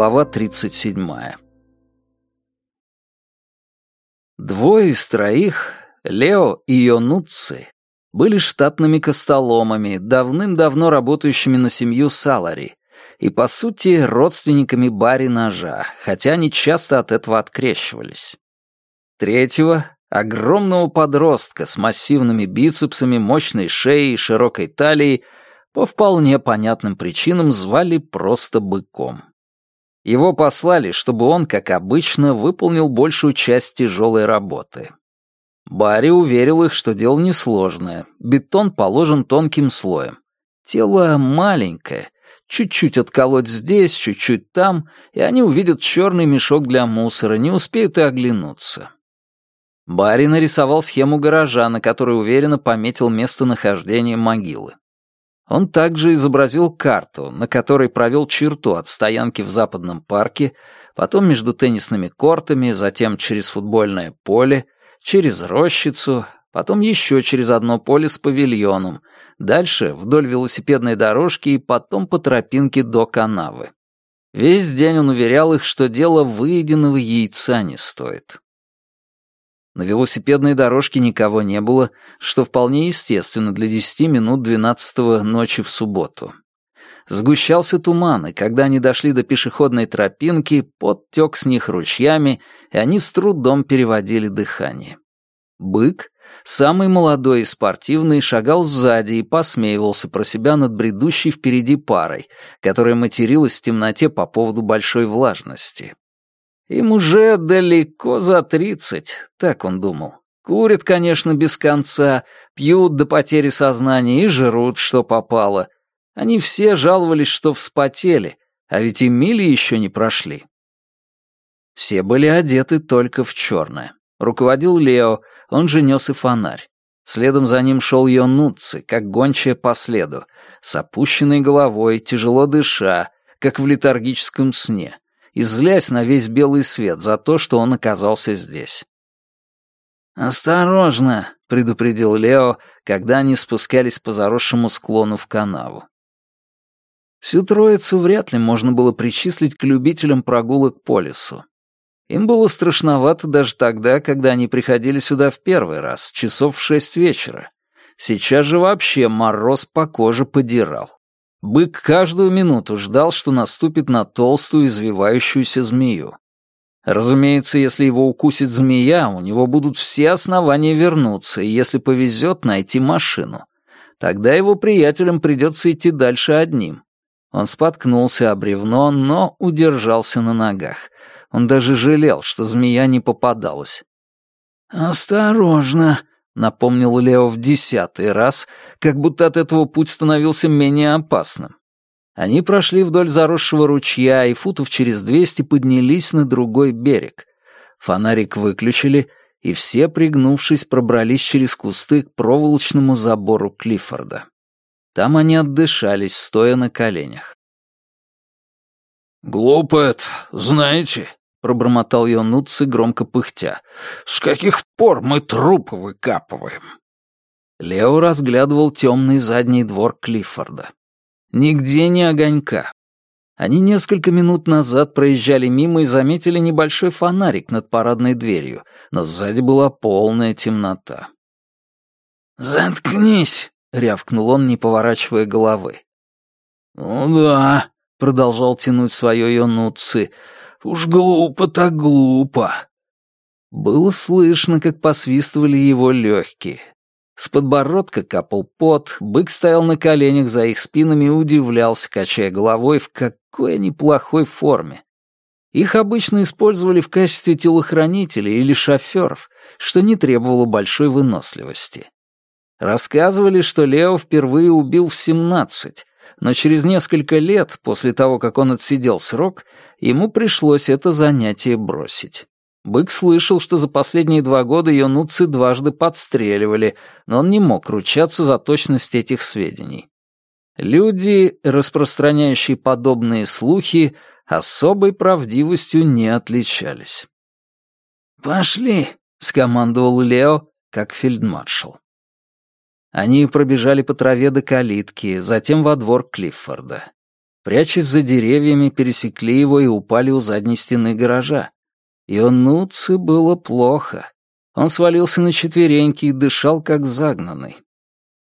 Глава 37. Двое из троих, Лео и Йонуцци, были штатными костоломами, давным-давно работающими на семью Салари, и, по сути, родственниками Барри Ножа, хотя они часто от этого открещивались. Третьего, огромного подростка с массивными бицепсами, мощной шеей и широкой талией, по вполне понятным причинам звали просто быком. Его послали, чтобы он, как обычно, выполнил большую часть тяжелой работы. Барри уверил их, что дело несложное. Бетон положен тонким слоем. Тело маленькое, чуть-чуть отколоть здесь, чуть-чуть там, и они увидят черный мешок для мусора, не успеют и оглянуться. Барри нарисовал схему гаража, на которой уверенно пометил местонахождение могилы. Он также изобразил карту, на которой провел черту от стоянки в западном парке, потом между теннисными кортами, затем через футбольное поле, через рощицу, потом еще через одно поле с павильоном, дальше вдоль велосипедной дорожки и потом по тропинке до канавы. Весь день он уверял их, что дело выеденного яйца не стоит. На велосипедной дорожке никого не было, что вполне естественно для десяти минут двенадцатого ночи в субботу. Сгущался туман, и когда они дошли до пешеходной тропинки, пот тек с них ручьями, и они с трудом переводили дыхание. Бык, самый молодой и спортивный, шагал сзади и посмеивался про себя над бредущей впереди парой, которая материлась в темноте по поводу большой влажности. Им уже далеко за тридцать, так он думал. Курят, конечно, без конца, пьют до потери сознания и жрут, что попало. Они все жаловались, что вспотели, а ведь и мили еще не прошли. Все были одеты только в черное. Руководил Лео, он же нес и фонарь. Следом за ним шел Йонуцци, как гончая по следу, с опущенной головой, тяжело дыша, как в летаргическом сне — и злясь на весь белый свет за то, что он оказался здесь. «Осторожно!» — предупредил Лео, когда они спускались по заросшему склону в канаву. Всю троицу вряд ли можно было причислить к любителям прогулок по лесу. Им было страшновато даже тогда, когда они приходили сюда в первый раз, часов в шесть вечера. Сейчас же вообще мороз по коже подирал. Бык каждую минуту ждал, что наступит на толстую извивающуюся змею. Разумеется, если его укусит змея, у него будут все основания вернуться, и если повезет, найти машину. Тогда его приятелям придется идти дальше одним. Он споткнулся о бревно, но удержался на ногах. Он даже жалел, что змея не попадалась. «Осторожно», напомнил Лео в десятый раз, как будто от этого путь становился менее опасным. Они прошли вдоль заросшего ручья и футов через двести поднялись на другой берег. Фонарик выключили, и все, пригнувшись, пробрались через кусты к проволочному забору Клиффорда. Там они отдышались, стоя на коленях. «Глупо это, знаете?» — пробормотал Йонутцы, громко пыхтя. «С каких пор мы трупы выкапываем?» Лео разглядывал темный задний двор Клиффорда. Нигде ни огонька. Они несколько минут назад проезжали мимо и заметили небольшой фонарик над парадной дверью, но сзади была полная темнота. «Заткнись!» — рявкнул он, не поворачивая головы. «Ну да», — продолжал тянуть свое Йонутцы, — Уж глупо так глупо. Было слышно, как посвистывали его легкие. С подбородка капал пот, бык стоял на коленях за их спинами и удивлялся, качая головой, в какой неплохой форме. Их обычно использовали в качестве телохранителей или шоферов, что не требовало большой выносливости. Рассказывали, что Лео впервые убил в семнадцать, но через несколько лет, после того, как он отсидел срок, ему пришлось это занятие бросить. Бык слышал, что за последние два года Йонуцы дважды подстреливали, но он не мог ручаться за точность этих сведений. Люди, распространяющие подобные слухи, особой правдивостью не отличались. «Пошли», — скомандовал Лео, как фельдмаршал. Они пробежали по траве до калитки, затем во двор Клиффорда. Прячась за деревьями, пересекли его и упали у задней стены гаража. Йонуци было плохо. Он свалился на четвереньки и дышал, как загнанный.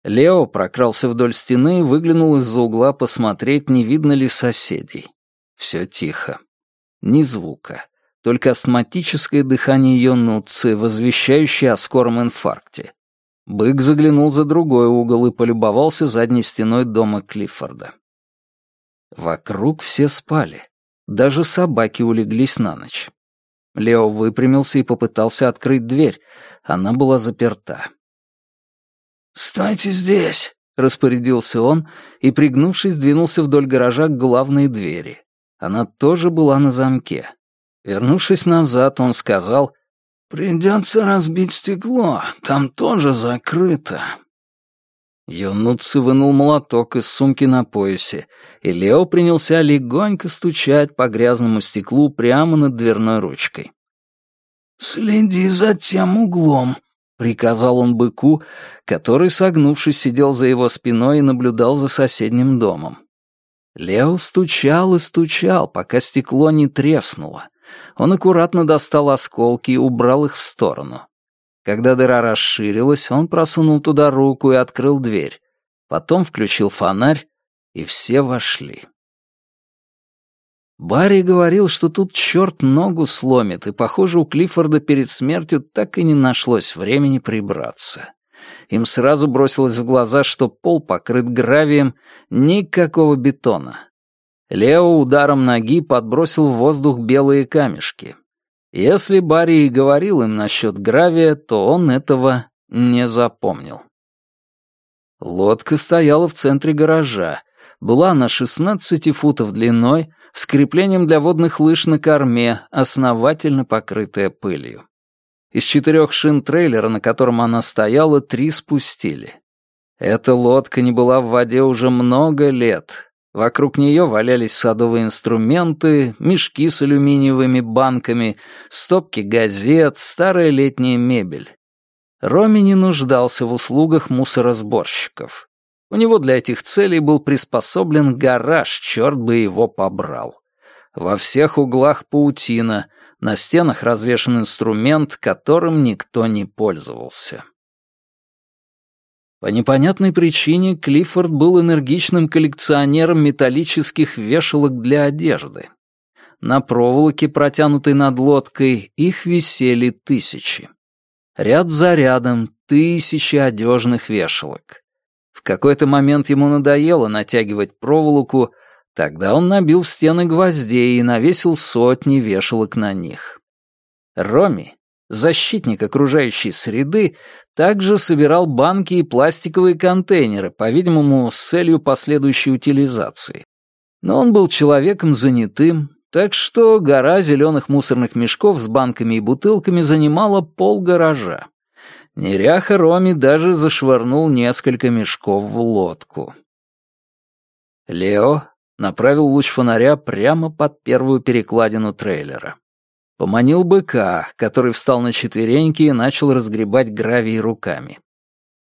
Лео прокрался вдоль стены и выглянул из-за угла посмотреть, не видно ли соседей. Все тихо. Ни звука. Только астматическое дыхание Йонуци, возвещающее о скором инфаркте. Бык заглянул за другой угол и полюбовался задней стеной дома Клиффорда. Вокруг все спали. Даже собаки улеглись на ночь. Лео выпрямился и попытался открыть дверь. Она была заперта. «Стойте здесь!» — распорядился он и, пригнувшись, двинулся вдоль гаража к главной двери. Она тоже была на замке. Вернувшись назад, он сказал, «Придется разбить стекло, там тоже закрыто». Юнуци вынул молоток из сумки на поясе, и Лео принялся легонько стучать по грязному стеклу прямо над дверной ручкой. «Следи за тем углом», — приказал он быку, который, согнувшись, сидел за его спиной и наблюдал за соседним домом. Лео стучал и стучал, пока стекло не треснуло. Он аккуратно достал осколки и убрал их в сторону. Когда дыра расширилась, он просунул туда руку и открыл дверь. Потом включил фонарь, и все вошли. Барри говорил, что тут черт ногу сломит, и, похоже, у Клиффорда перед смертью так и не нашлось времени прибраться. Им сразу бросилось в глаза, что пол покрыт гравием, никакого бетона. Лео ударом ноги подбросил в воздух белые камешки. Если Барри и говорил им насчет гравия, то он этого не запомнил. Лодка стояла в центре гаража. Была на 16 футов длиной, с креплением для водных лыж на корме, основательно покрытая пылью. Из четырех шин трейлера, на котором она стояла, три спустили. Эта лодка не была в воде уже много лет, Вокруг нее валялись садовые инструменты, мешки с алюминиевыми банками, стопки газет, старая летняя мебель. Роми не нуждался в услугах мусоросборщиков. У него для этих целей был приспособлен гараж, черт бы его побрал. Во всех углах паутина, на стенах развешан инструмент, которым никто не пользовался. По непонятной причине Клиффорд был энергичным коллекционером металлических вешалок для одежды. На проволоке, протянутой над лодкой, их висели тысячи. Ряд за рядом тысячи одежных вешалок. В какой-то момент ему надоело натягивать проволоку, тогда он набил в стены гвоздей и навесил сотни вешалок на них. Роми, защитник окружающей среды, также собирал банки и пластиковые контейнеры, по-видимому, с целью последующей утилизации. Но он был человеком занятым, так что гора зеленых мусорных мешков с банками и бутылками занимала пол гаража. Неряха Роми даже зашвырнул несколько мешков в лодку. Лео направил луч фонаря прямо под первую перекладину трейлера. Поманил быка, который встал на четвереньки и начал разгребать гравий руками.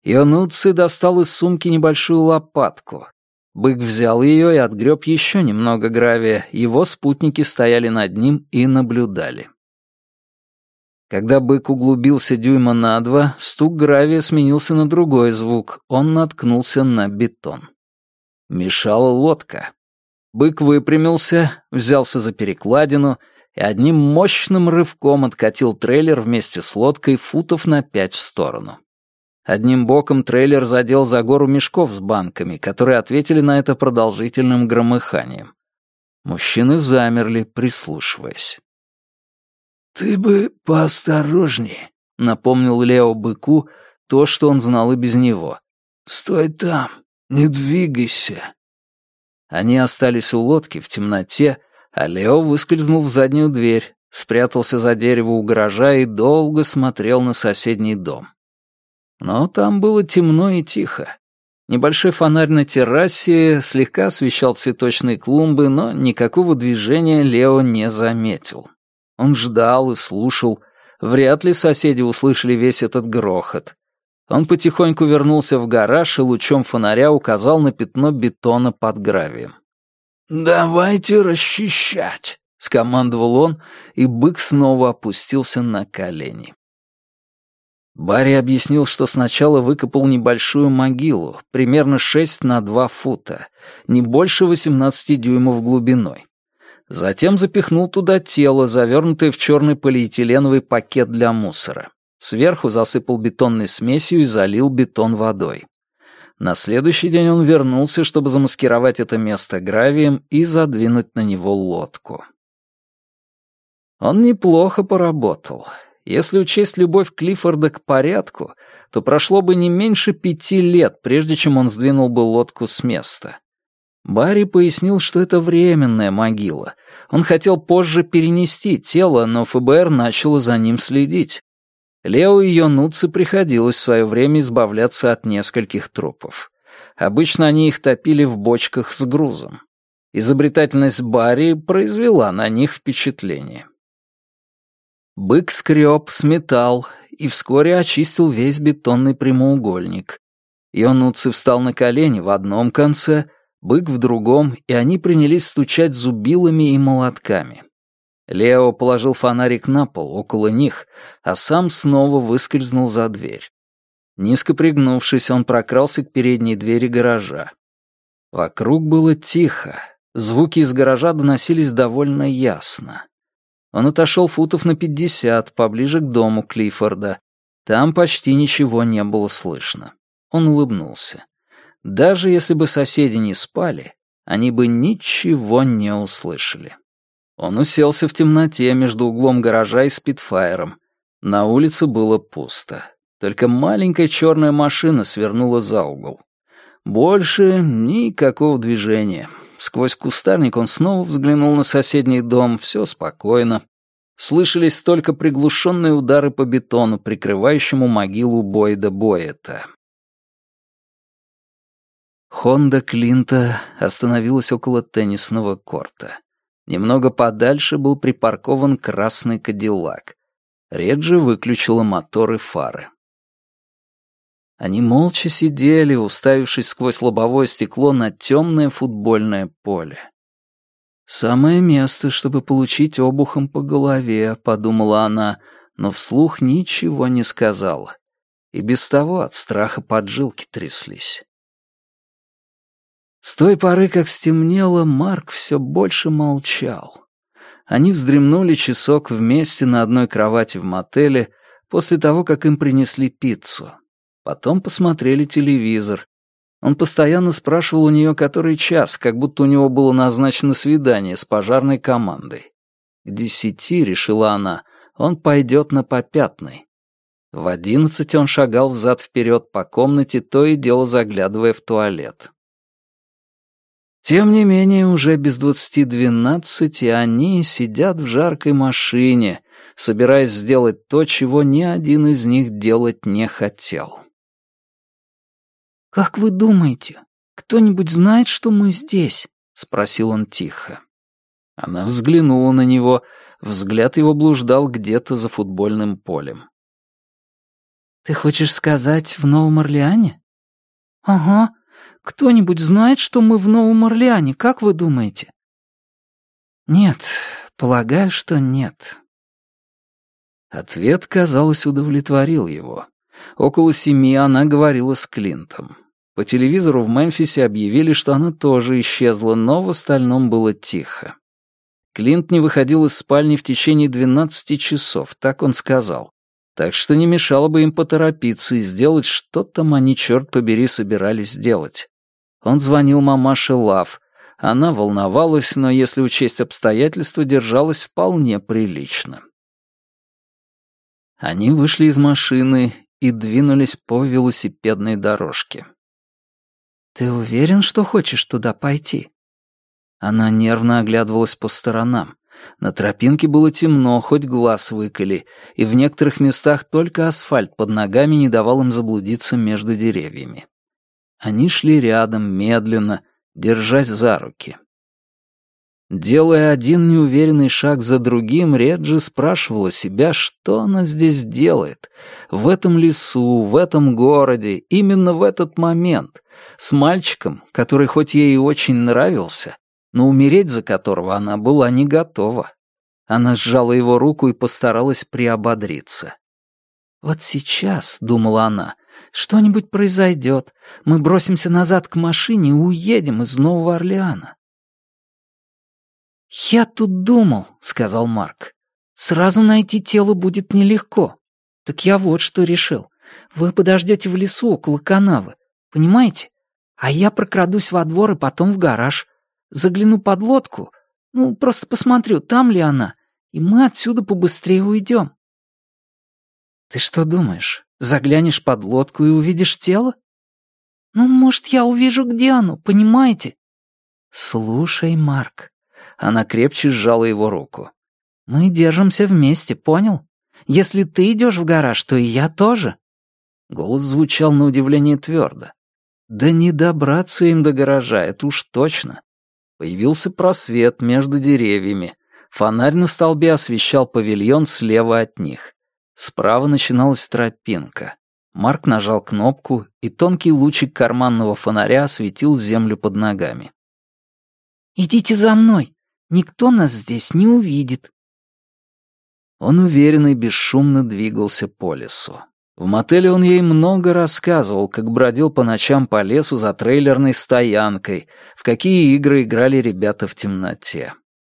Ионуци достал из сумки небольшую лопатку. Бык взял ее и отгреб еще немного гравия, его спутники стояли над ним и наблюдали. Когда бык углубился дюйма на два, стук гравия сменился на другой звук, он наткнулся на бетон. Мешала лодка. Бык выпрямился, взялся за перекладину — и одним мощным рывком откатил трейлер вместе с лодкой футов на пять в сторону. Одним боком трейлер задел за гору мешков с банками, которые ответили на это продолжительным громыханием. Мужчины замерли, прислушиваясь. «Ты бы поосторожнее», — напомнил Лео быку то, что он знал и без него. «Стой там, не двигайся». Они остались у лодки в темноте, а Лео выскользнул в заднюю дверь, спрятался за дерево у гаража и долго смотрел на соседний дом. Но там было темно и тихо. Небольшой фонарь на террасе слегка освещал цветочные клумбы, но никакого движения Лео не заметил. Он ждал и слушал. Вряд ли соседи услышали весь этот грохот. Он потихоньку вернулся в гараж и лучом фонаря указал на пятно бетона под гравием. «Давайте расчищать», — скомандовал он, и бык снова опустился на колени. Барри объяснил, что сначала выкопал небольшую могилу, примерно 6 на 2 фута, не больше 18 дюймов глубиной. Затем запихнул туда тело, завернутое в черный полиэтиленовый пакет для мусора. Сверху засыпал бетонной смесью и залил бетон водой. На следующий день он вернулся, чтобы замаскировать это место гравием и задвинуть на него лодку. Он неплохо поработал. Если учесть любовь Клиффорда к порядку, то прошло бы не меньше пяти лет, прежде чем он сдвинул бы лодку с места. Барри пояснил, что это временная могила. Он хотел позже перенести тело, но ФБР начало за ним следить. Лео и Йонуци приходилось в свое время избавляться от нескольких трупов. Обычно они их топили в бочках с грузом. Изобретательность Барри произвела на них впечатление. Бык скреб, сметал и вскоре очистил весь бетонный прямоугольник. Йонуци встал на колени в одном конце, бык в другом, и они принялись стучать зубилами и молотками. Лео положил фонарик на пол около них, а сам снова выскользнул за дверь. Низко пригнувшись, он прокрался к передней двери гаража. Вокруг было тихо, звуки из гаража доносились довольно ясно. Он отошел футов на пятьдесят, поближе к дому Клиффорда. Там почти ничего не было слышно. Он улыбнулся. Даже если бы соседи не спали, они бы ничего не услышали. Он уселся в темноте между углом гаража и спидфайером. На улице было пусто. Только маленькая черная машина свернула за угол. Больше никакого движения. Сквозь кустарник он снова взглянул на соседний дом, все спокойно. Слышались только приглушенные удары по бетону, прикрывающему могилу Бойда Боэта. Хонда Клинта остановилась около теннисного корта. Немного подальше был припаркован красный кадиллак. Реджи выключила мотор и фары. Они молча сидели, уставившись сквозь лобовое стекло на темное футбольное поле. «Самое место, чтобы получить обухом по голове», — подумала она, но вслух ничего не сказала. И без того от страха поджилки тряслись. С той поры, как стемнело, Марк все больше молчал. Они вздремнули часок вместе на одной кровати в мотеле после того, как им принесли пиццу. Потом посмотрели телевизор. Он постоянно спрашивал у нее который час, как будто у него было назначено свидание с пожарной командой. К десяти, решила она, он пойдет на попятный. В одиннадцать он шагал взад-вперед по комнате, то и дело заглядывая в туалет. Тем не менее, уже без двадцати двенадцать, и они сидят в жаркой машине, собираясь сделать то, чего ни один из них делать не хотел. «Как вы думаете, кто-нибудь знает, что мы здесь?» — спросил он тихо. Она взглянула на него, взгляд его блуждал где-то за футбольным полем. «Ты хочешь сказать, в Новом Орлеане?» «Ага. Кто-нибудь знает, что мы в Новом Орлеане, как вы думаете?» «Нет, полагаю, что нет». Ответ, казалось, удовлетворил его. Около семи она говорила с Клинтом. По телевизору в Мемфисе объявили, что она тоже исчезла, но в остальном было тихо. Клинт не выходил из спальни в течение 12 часов, так он сказал. Так что не мешало бы им поторопиться и сделать, что там они, черт побери, собирались делать. Он звонил мамаше Лав. Она волновалась, но, если учесть обстоятельства, держалась вполне прилично. Они вышли из машины и двинулись по велосипедной дорожке. «Ты уверен, что хочешь туда пойти?» Она нервно оглядывалась по сторонам. На тропинке было темно, хоть глаз выколи, и в некоторых местах только асфальт под ногами не давал им заблудиться между деревьями. Они шли рядом, медленно, держась за руки. Делая один неуверенный шаг за другим, Реджи спрашивала себя, что она здесь делает. В этом лесу, в этом городе, именно в этот момент. С мальчиком, который хоть ей и очень нравился, но умереть за которого она была не готова. Она сжала его руку и постаралась приободриться. «Вот сейчас», — думала она, — «что-нибудь произойдет. Мы бросимся назад к машине и уедем из Нового Орлеана». «Я тут думал», — сказал Марк. «Сразу найти тело будет нелегко. Так я вот что решил. Вы подождете в лесу около канавы, понимаете? А я прокрадусь во двор и потом в гараж. Загляну под лодку, ну, просто посмотрю, там ли она, и мы отсюда побыстрее уйдем. Ты что думаешь, заглянешь под лодку и увидишь тело? Ну, может, я увижу, где оно, понимаете? Слушай, Марк. Она крепче сжала его руку. Мы держимся вместе, понял? Если ты идешь в гараж, то и я тоже. Голос звучал на удивление твердо. Да не добраться им до гаража, это уж точно. Появился просвет между деревьями. Фонарь на столбе освещал павильон слева от них. Справа начиналась тропинка. Марк нажал кнопку, и тонкий лучик карманного фонаря осветил землю под ногами. «Идите за мной! Никто нас здесь не увидит!» Он уверенно и бесшумно двигался по лесу. В мотеле он ей много рассказывал, как бродил по ночам по лесу за трейлерной стоянкой, в какие игры играли ребята в темноте.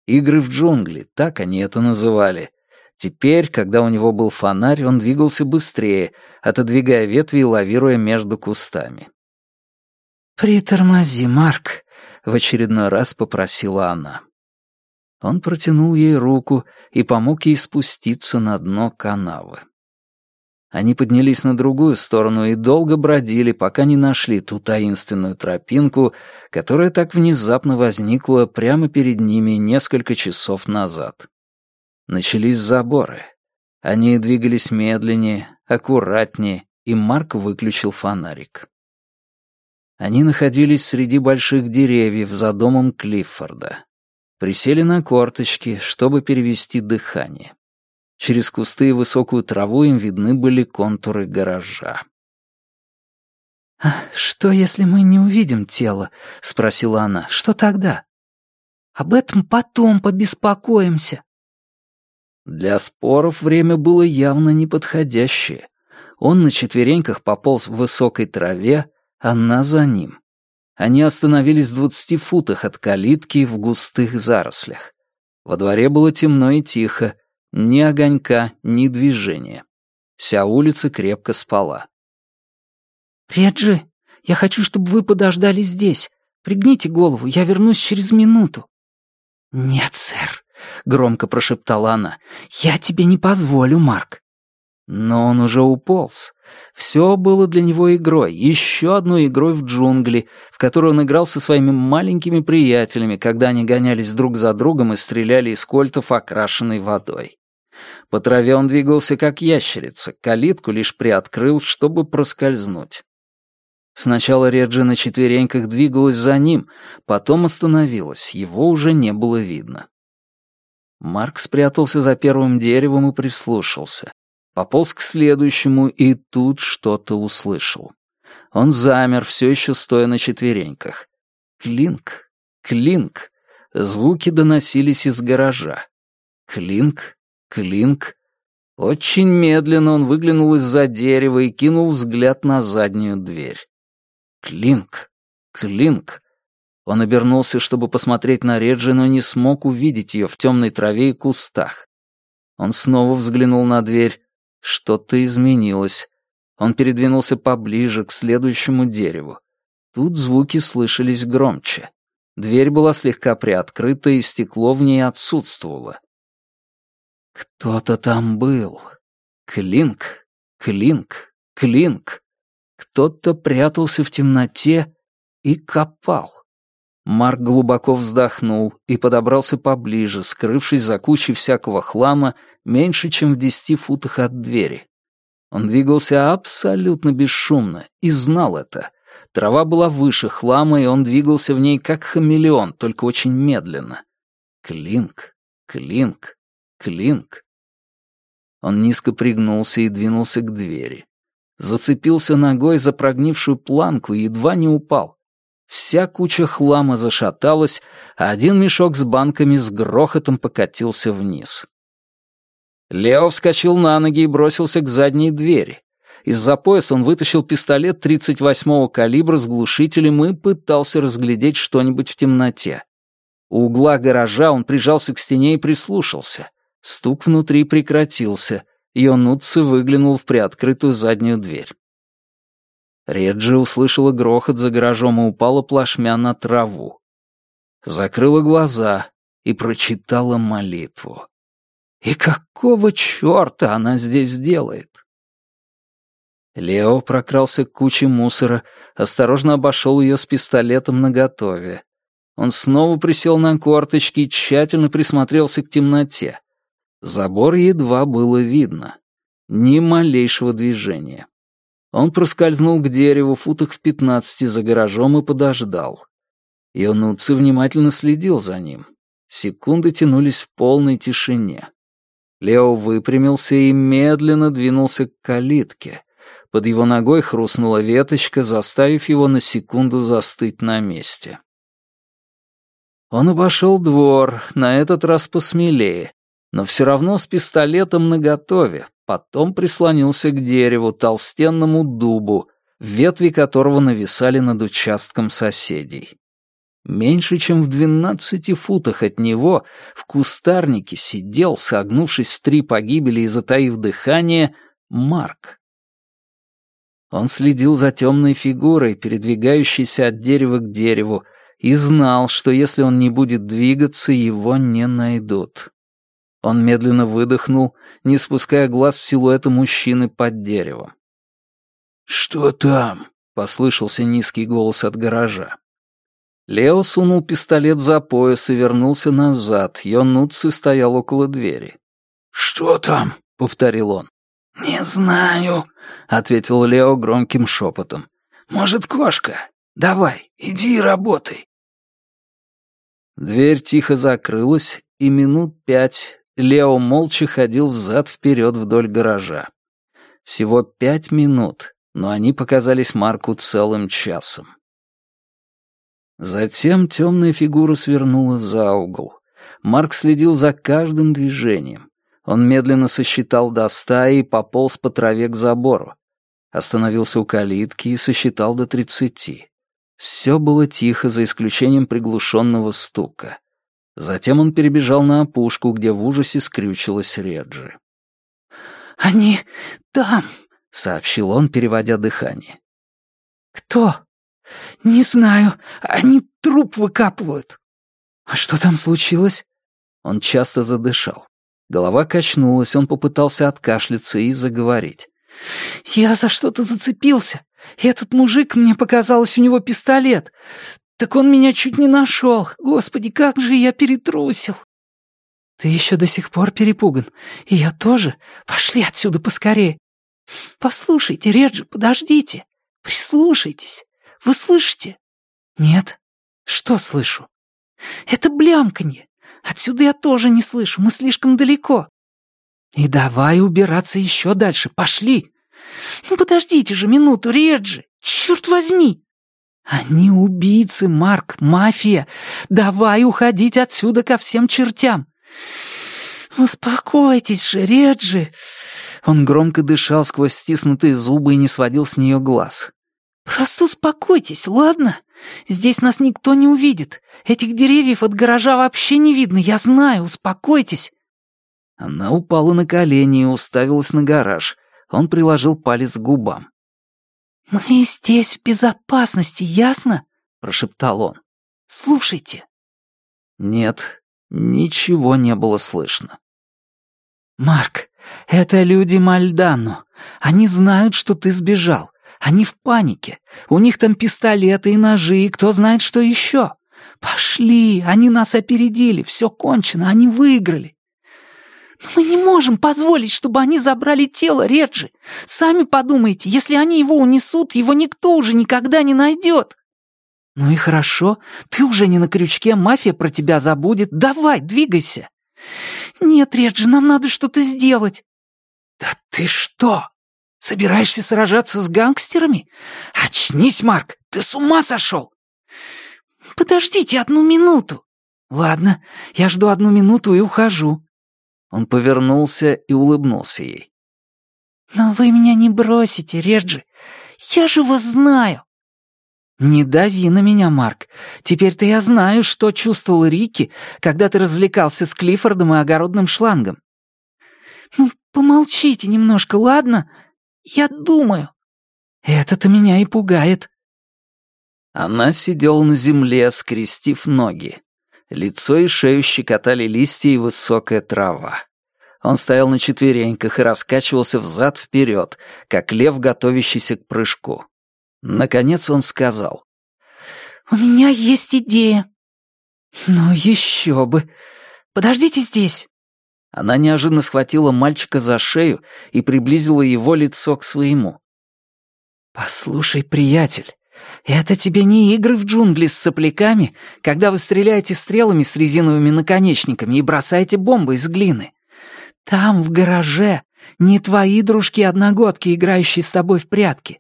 Игры в джунгли, так они это называли. Теперь, когда у него был фонарь, он двигался быстрее, отодвигая ветви и лавируя между кустами. «Притормози, Марк», — в очередной раз попросила она. Он протянул ей руку и помог ей спуститься на дно канавы. Они поднялись на другую сторону и долго бродили, пока не нашли ту таинственную тропинку, которая так внезапно возникла прямо перед ними несколько часов назад. Начались заборы. Они двигались медленнее, аккуратнее, и Марк выключил фонарик. Они находились среди больших деревьев за домом Клиффорда. Присели на корточки, чтобы перевести дыхание. Через кусты и высокую траву им видны были контуры гаража. «А «Что, если мы не увидим тело?» — спросила она. «Что тогда?» «Об этом потом побеспокоимся». Для споров время было явно неподходящее. Он на четвереньках пополз в высокой траве, она за ним. Они остановились в двадцати футах от калитки в густых зарослях. Во дворе было темно и тихо, ни огонька, ни движения. Вся улица крепко спала. «Реджи, я хочу, чтобы вы подождали здесь. Пригните голову, я вернусь через минуту». «Нет, сэр», — громко прошептала она, — «я тебе не позволю, Марк». Но он уже уполз. Все было для него игрой, еще одной игрой в джунгли, в которой он играл со своими маленькими приятелями, когда они гонялись друг за другом и стреляли из кольтов, окрашенной водой. По траве он двигался как ящерица, калитку лишь приоткрыл, чтобы проскользнуть. Сначала Реджи на четвереньках двигалась за ним, потом остановилась, его уже не было видно. Марк спрятался за первым деревом и прислушался. Пополз к следующему и тут что-то услышал. Он замер, все еще стоя на четвереньках. Клинк, клинк. Звуки доносились из гаража. Клинк, клинк. Очень медленно он выглянул из-за дерева и кинул взгляд на заднюю дверь. Клинк, клинк. Он обернулся, чтобы посмотреть на Реджи, но не смог увидеть ее в темной траве и кустах. Он снова взглянул на дверь. Что-то изменилось. Он передвинулся поближе, к следующему дереву. Тут звуки слышались громче. Дверь была слегка приоткрыта, и стекло в ней отсутствовало. Кто-то там был. Клинк, клинк, клинк. Кто-то прятался в темноте и копал. Марк глубоко вздохнул и подобрался поближе, скрывшись за кучей всякого хлама меньше, чем в десяти футах от двери. Он двигался абсолютно бесшумно и знал это. Трава была выше хлама, и он двигался в ней как хамелеон, только очень медленно. Клинк, клинк, клинк. Он низко пригнулся и двинулся к двери. Зацепился ногой за прогнившую планку и едва не упал. Вся куча хлама зашаталась, а один мешок с банками с грохотом покатился вниз. Лео вскочил на ноги и бросился к задней двери. Из-за пояса он вытащил пистолет 38-го калибра с глушителем и пытался разглядеть что-нибудь в темноте. У угла гаража он прижался к стене и прислушался. Стук внутри прекратился. Йонутцы выглянул в приоткрытую заднюю дверь. Реджи услышала грохот за гаражом и упала плашмя на траву. Закрыла глаза и прочитала молитву. И какого черта она здесь делает? Лео прокрался к куче мусора, осторожно обошел ее с пистолетом наготове. Он снова присел на корточки и тщательно присмотрелся к темноте. Забор едва было видно. Ни малейшего движения. Он проскользнул к дереву футах в пятнадцати за гаражом и подождал. Йонуци внимательно следил за ним. Секунды тянулись в полной тишине. Лео выпрямился и медленно двинулся к калитке. Под его ногой хрустнула веточка, заставив его на секунду застыть на месте. Он обошел двор, на этот раз посмелее, но все равно с пистолетом наготове, потом прислонился к дереву, толстенному дубу, ветви которого нависали над участком соседей. Меньше чем в двенадцати футах от него в кустарнике сидел, согнувшись в три погибели и затаив дыхание, Марк. Он следил за темной фигурой, передвигающейся от дерева к дереву, и знал, что если он не будет двигаться, его не найдут. Он медленно выдохнул, не спуская глаз с силуэта мужчины под деревом. «Что там?» — послышался низкий голос от гаража. Лео сунул пистолет за пояс и вернулся назад. Йонутси стоял около двери. «Что там?» — повторил он. «Не знаю», — ответил Лео громким шепотом. «Может, кошка? Давай, иди и работай». Дверь тихо закрылась, и минут пять Лео молча ходил взад-вперед вдоль гаража. Всего пять минут, но они показались Марку целым часом. Затем темная фигура свернула за угол. Марк следил за каждым движением. Он медленно сосчитал до ста и пополз по траве к забору. Остановился у калитки и сосчитал до тридцати. Все было тихо, за исключением приглушенного стука. Затем он перебежал на опушку, где в ужасе скрючилась Реджи. «Они там», — сообщил он, переводя дыхание. «Кто?» «Не знаю. Они труп выкапывают». «А что там случилось?» Он часто задышал. Голова качнулась, он попытался откашляться и заговорить. «Я за что-то зацепился. Этот мужик, мне показалось, у него пистолет. Так он меня чуть не нашел. Господи, как же я перетрусил!» «Ты еще до сих пор перепуган. И я тоже. Пошли отсюда поскорее. Послушайте, Реджи, подождите. Прислушайтесь. Вы слышите?» «Нет». «Что слышу?» «Это блямканье. Отсюда я тоже не слышу, мы слишком далеко». «И давай убираться еще дальше. Пошли!» «Ну подождите же минуту, Реджи! Черт возьми!» «Они убийцы, Марк, мафия! Давай уходить отсюда ко всем чертям!» «Успокойтесь же, Реджи!» Он громко дышал сквозь стиснутые зубы и не сводил с нее глаз. «Просто успокойтесь, ладно? Здесь нас никто не увидит. Этих деревьев от гаража вообще не видно, я знаю, успокойтесь». Она упала на колени и уставилась на гараж. Он приложил палец к губам. «Мы здесь в безопасности, ясно?» — прошептал он. «Слушайте». Нет, ничего не было слышно. «Марк, это люди Мальдану. Они знают, что ты сбежал. Они в панике. У них там пистолеты и ножи, и кто знает, что еще. Пошли, они нас опередили, все кончено, они выиграли. Мы не можем позволить, чтобы они забрали тело Реджи. Сами подумайте, если они его унесут, его никто уже никогда не найдет. Ну и хорошо, ты уже не на крючке, мафия про тебя забудет. Давай, двигайся. Нет, Реджи, нам надо что-то сделать. Да ты что? Собираешься сражаться с гангстерами? Очнись, Марк, ты с ума сошел? «Подождите одну минуту!» «Ладно, я жду одну минуту и ухожу». Он повернулся и улыбнулся ей. «Но вы меня не бросите, Реджи. Я же вас знаю». «Не дави на меня, Марк. Теперь-то я знаю, что чувствовал Рики, когда ты развлекался с Клиффордом и огородным шлангом». «Ну, помолчите немножко, ладно? Я думаю». «Это-то меня и пугает». Она сидела на земле, скрестив ноги. Лицо и шею щекотали листья и высокая трава. Он стоял на четвереньках и раскачивался взад-вперед, как лев, готовящийся к прыжку. Наконец он сказал. «У меня есть идея». «Ну еще бы! Подождите здесь!» Она неожиданно схватила мальчика за шею и приблизила его лицо к своему. «Послушай, приятель, это тебе не игры в джунгли с сопляками, когда вы стреляете стрелами с резиновыми наконечниками и бросаете бомбы из глины. Там, в гараже, не твои дружки-одногодки, играющие с тобой в прятки.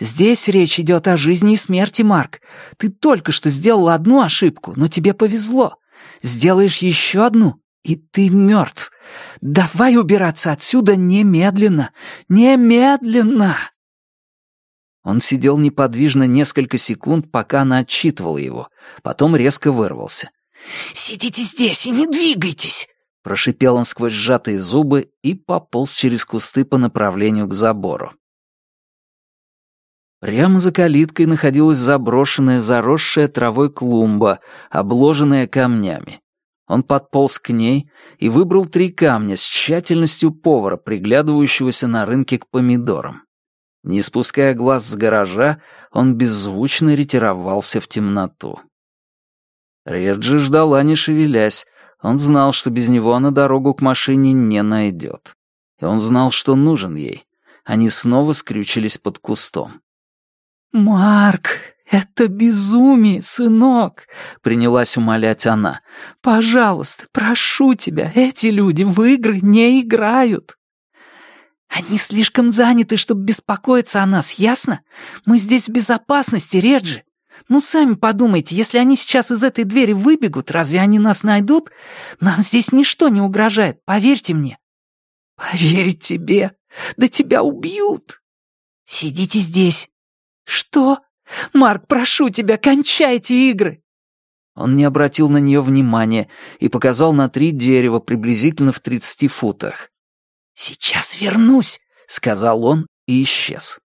Здесь речь идет о жизни и смерти, Марк. Ты только что сделал одну ошибку, но тебе повезло. Сделаешь еще одну, и ты мертв. Давай убираться отсюда немедленно. Немедленно!» Он сидел неподвижно несколько секунд, пока она отчитывала его. Потом резко вырвался. «Сидите здесь и не двигайтесь!» Прошипел он сквозь сжатые зубы и пополз через кусты по направлению к забору. Прямо за калиткой находилась заброшенная, заросшая травой клумба, обложенная камнями. Он подполз к ней и выбрал три камня с тщательностью повара, приглядывающегося на рынке к помидорам. Не спуская глаз с гаража, он беззвучно ретировался в темноту. Реджи ждала, не шевелясь. Он знал, что без него она дорогу к машине не найдет. И он знал, что нужен ей. Они снова скрючились под кустом. «Марк, это безумие, сынок!» — принялась умолять она. «Пожалуйста, прошу тебя, эти люди в игры не играют!» «Они слишком заняты, чтобы беспокоиться о нас, ясно? Мы здесь в безопасности, Реджи. Ну, сами подумайте, если они сейчас из этой двери выбегут, разве они нас найдут? Нам здесь ничто не угрожает, поверьте мне». «Поверить тебе? Да тебя убьют!» «Сидите здесь». «Что? Марк, прошу тебя, кончайте игры!» Он не обратил на нее внимания и показал на три дерева приблизительно в тридцати футах. «Сейчас вернусь», — сказал он и исчез.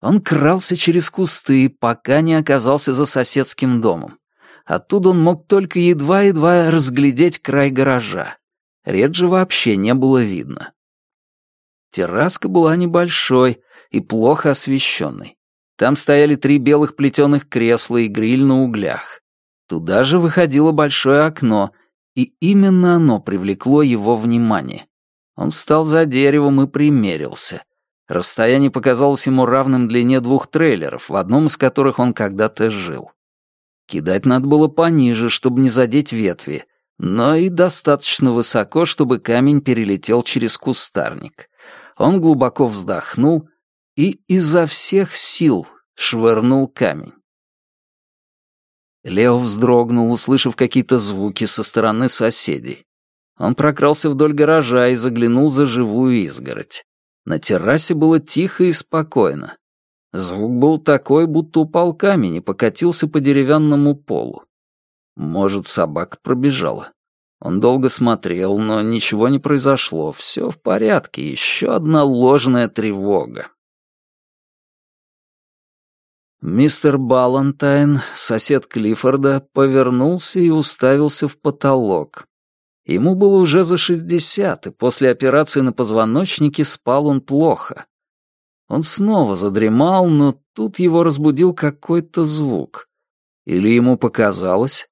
Он крался через кусты, пока не оказался за соседским домом. Оттуда он мог только едва-едва разглядеть край гаража. Реджи вообще не было видно. Терраска была небольшой и плохо освещенной. Там стояли три белых плетеных кресла и гриль на углях. Туда же выходило большое окно, и именно оно привлекло его внимание. Он встал за деревом и примерился. Расстояние показалось ему равным длине двух трейлеров, в одном из которых он когда-то жил. Кидать надо было пониже, чтобы не задеть ветви, но и достаточно высоко, чтобы камень перелетел через кустарник. Он глубоко вздохнул и изо всех сил швырнул камень. Лео вздрогнул, услышав какие-то звуки со стороны соседей. Он прокрался вдоль гаража и заглянул за живую изгородь. На террасе было тихо и спокойно. Звук был такой, будто упал камень и покатился по деревянному полу. Может, собака пробежала. Он долго смотрел, но ничего не произошло. Все в порядке, еще одна ложная тревога. Мистер Балантайн, сосед Клиффорда, повернулся и уставился в потолок. Ему было уже за шестьдесят, и после операции на позвоночнике спал он плохо. Он снова задремал, но тут его разбудил какой-то звук. Или ему показалось?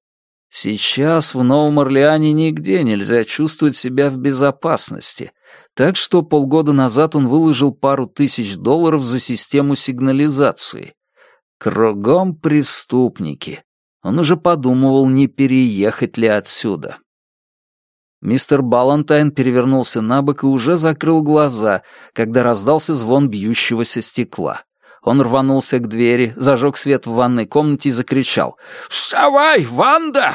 Сейчас в Новом Орлеане нигде нельзя чувствовать себя в безопасности, так что полгода назад он выложил пару тысяч долларов за систему сигнализации. Кругом преступники. Он уже подумывал, не переехать ли отсюда. Мистер Балантайн перевернулся на бок и уже закрыл глаза, когда раздался звон бьющегося стекла. Он рванулся к двери, зажег свет в ванной комнате и закричал «Вставай, Ванда!»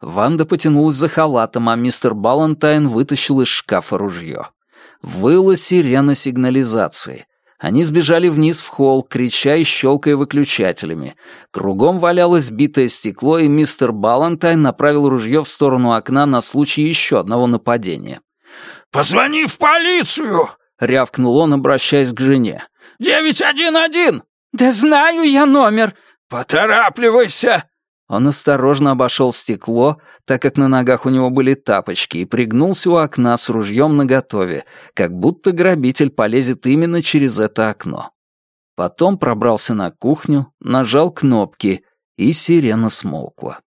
Ванда потянулась за халатом, а мистер Балантайн вытащил из шкафа ружье. Выла сирена сигнализации. Они сбежали вниз в холл, крича и щелкая выключателями. Кругом валялось битое стекло, и мистер Балантайн направил ружье в сторону окна на случай еще одного нападения. «Позвони в полицию!» — рявкнул он, обращаясь к жене. «Девять один один!» «Да знаю я номер!» «Поторапливайся!» Он осторожно обошел стекло, так как на ногах у него были тапочки, и пригнулся у окна с ружьем наготове, как будто грабитель полезет именно через это окно. Потом пробрался на кухню, нажал кнопки, и сирена смолкла.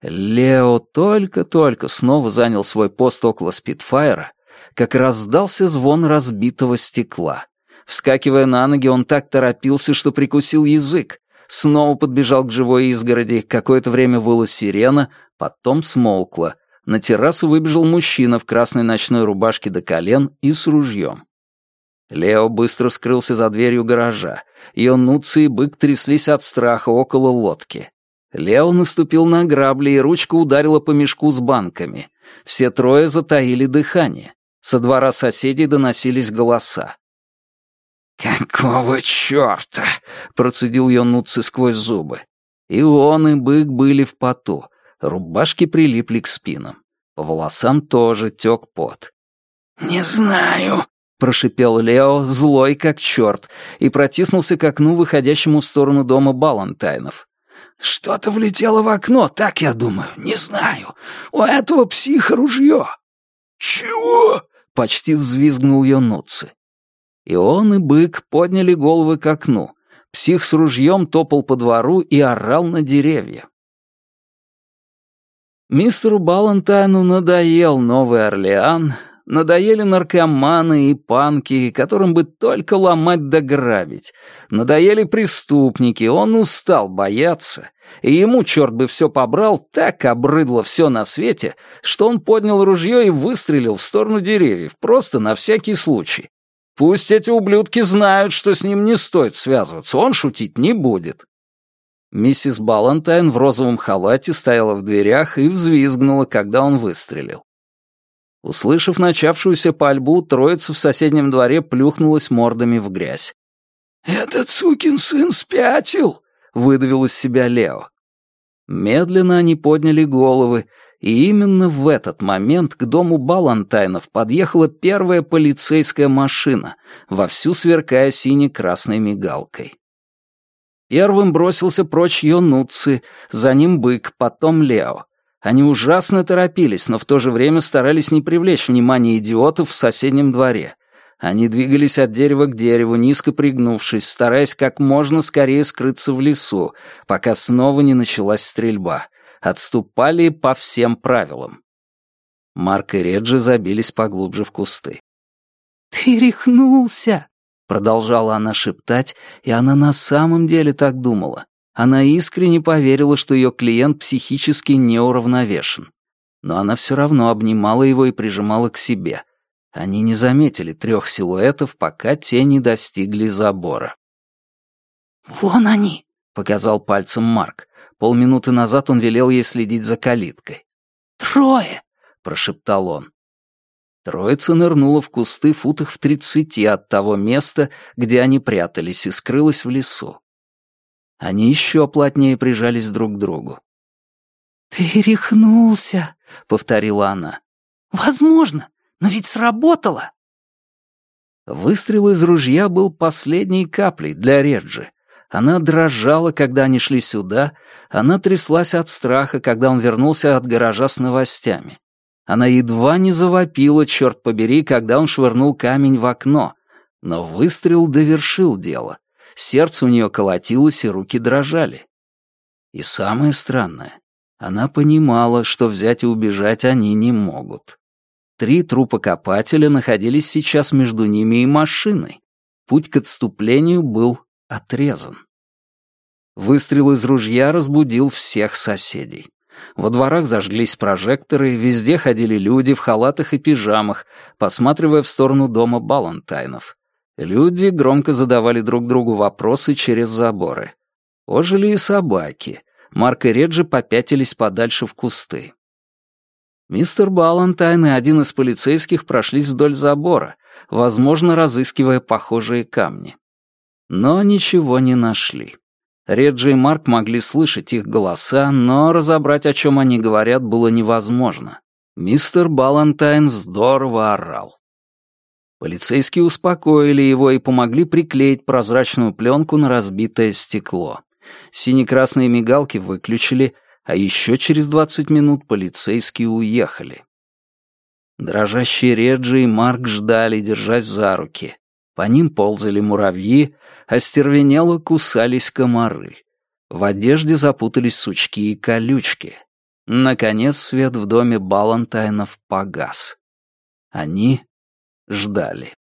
Лео только-только снова занял свой пост около Спитфайра, как раздался звон разбитого стекла. Вскакивая на ноги, он так торопился, что прикусил язык, снова подбежал к живой изгороди, какое-то время выла сирена, потом смолкла. На террасу выбежал мужчина в красной ночной рубашке до колен и с ружьем. Лео быстро скрылся за дверью гаража. Ее нуцы и бык тряслись от страха около лодки. Лео наступил на грабли, и ручка ударила по мешку с банками. Все трое затаили дыхание. Со двора соседей доносились голоса. «Какого черта?» — процедил Йонуци сквозь зубы. И он, и бык были в поту. Рубашки прилипли к спинам. По волосам тоже тек пот. «Не знаю», — прошипел Лео, злой как черт, и протиснулся к окну, выходящему в сторону дома Балантайнов. «Что-то влетело в окно, так я думаю. Не знаю. У этого психа ружье». «Чего?» — почти взвизгнул Йонуци. И он, и бык подняли головы к окну. Псих с ружьем топал по двору и орал на деревья. Мистеру Балантайну надоел Новый Орлеан, надоели наркоманы и панки, которым бы только ломать да грабить. Надоели преступники, он устал бояться. И ему, черт бы все побрал, так обрыдло все на свете, что он поднял ружье и выстрелил в сторону деревьев, просто на всякий случай. Пусть эти ублюдки знают, что с ним не стоит связываться, он шутить не будет. Миссис Балантайн в розовом халате стояла в дверях и взвизгнула, когда он выстрелил. Услышав начавшуюся пальбу, троица в соседнем дворе плюхнулась мордами в грязь. «Этот сукин сын спятил!» — выдавил из себя Лео. Медленно они подняли головы, и именно в этот момент к дому Балантайнов подъехала первая полицейская машина, вовсю сверкая сине-красной мигалкой. Первым бросился прочь Йонуци, за ним бык, потом Лео. Они ужасно торопились, но в то же время старались не привлечь внимание идиотов в соседнем дворе. Они двигались от дерева к дереву, низко пригнувшись, стараясь как можно скорее скрыться в лесу, пока снова не началась стрельба отступали по всем правилам. Марк и Реджи забились поглубже в кусты. «Ты рехнулся!» — продолжала она шептать, и она на самом деле так думала. Она искренне поверила, что ее клиент психически неуравновешен. Но она все равно обнимала его и прижимала к себе. Они не заметили трех силуэтов, пока те не достигли забора. «Вон они!» — показал пальцем Марк. Полминуты назад он велел ей следить за калиткой. «Трое!» — прошептал он. Троица нырнула в кусты футах в тридцати от того места, где они прятались, и скрылась в лесу. Они еще плотнее прижались друг к другу. «Ты рехнулся», — повторила она. «Возможно, но ведь сработало». Выстрел из ружья был последней каплей для Реджи. Она дрожала, когда они шли сюда, она тряслась от страха, когда он вернулся от гаража с новостями. Она едва не завопила, черт побери, когда он швырнул камень в окно. Но выстрел довершил дело. Сердце у нее колотилось, и руки дрожали. И самое странное, она понимала, что взять и убежать они не могут. Три трупа копателя находились сейчас между ними и машиной. Путь к отступлению был отрезан. Выстрел из ружья разбудил всех соседей. Во дворах зажглись прожекторы, везде ходили люди в халатах и пижамах, посматривая в сторону дома Балантайнов. Люди громко задавали друг другу вопросы через заборы. Ожили и собаки. Марк и Реджи попятились подальше в кусты. Мистер Балантайн и один из полицейских прошлись вдоль забора, возможно, разыскивая похожие камни. Но ничего не нашли. Реджи и Марк могли слышать их голоса, но разобрать, о чем они говорят, было невозможно. Мистер Балантайн здорово орал. Полицейские успокоили его и помогли приклеить прозрачную пленку на разбитое стекло. Сине-красные мигалки выключили, а еще через двадцать минут полицейские уехали. Дрожащие Реджи и Марк ждали, держась за руки. По ним ползали муравьи, остервенело кусались комары. В одежде запутались сучки и колючки. Наконец свет в доме Балантайнов погас. Они ждали.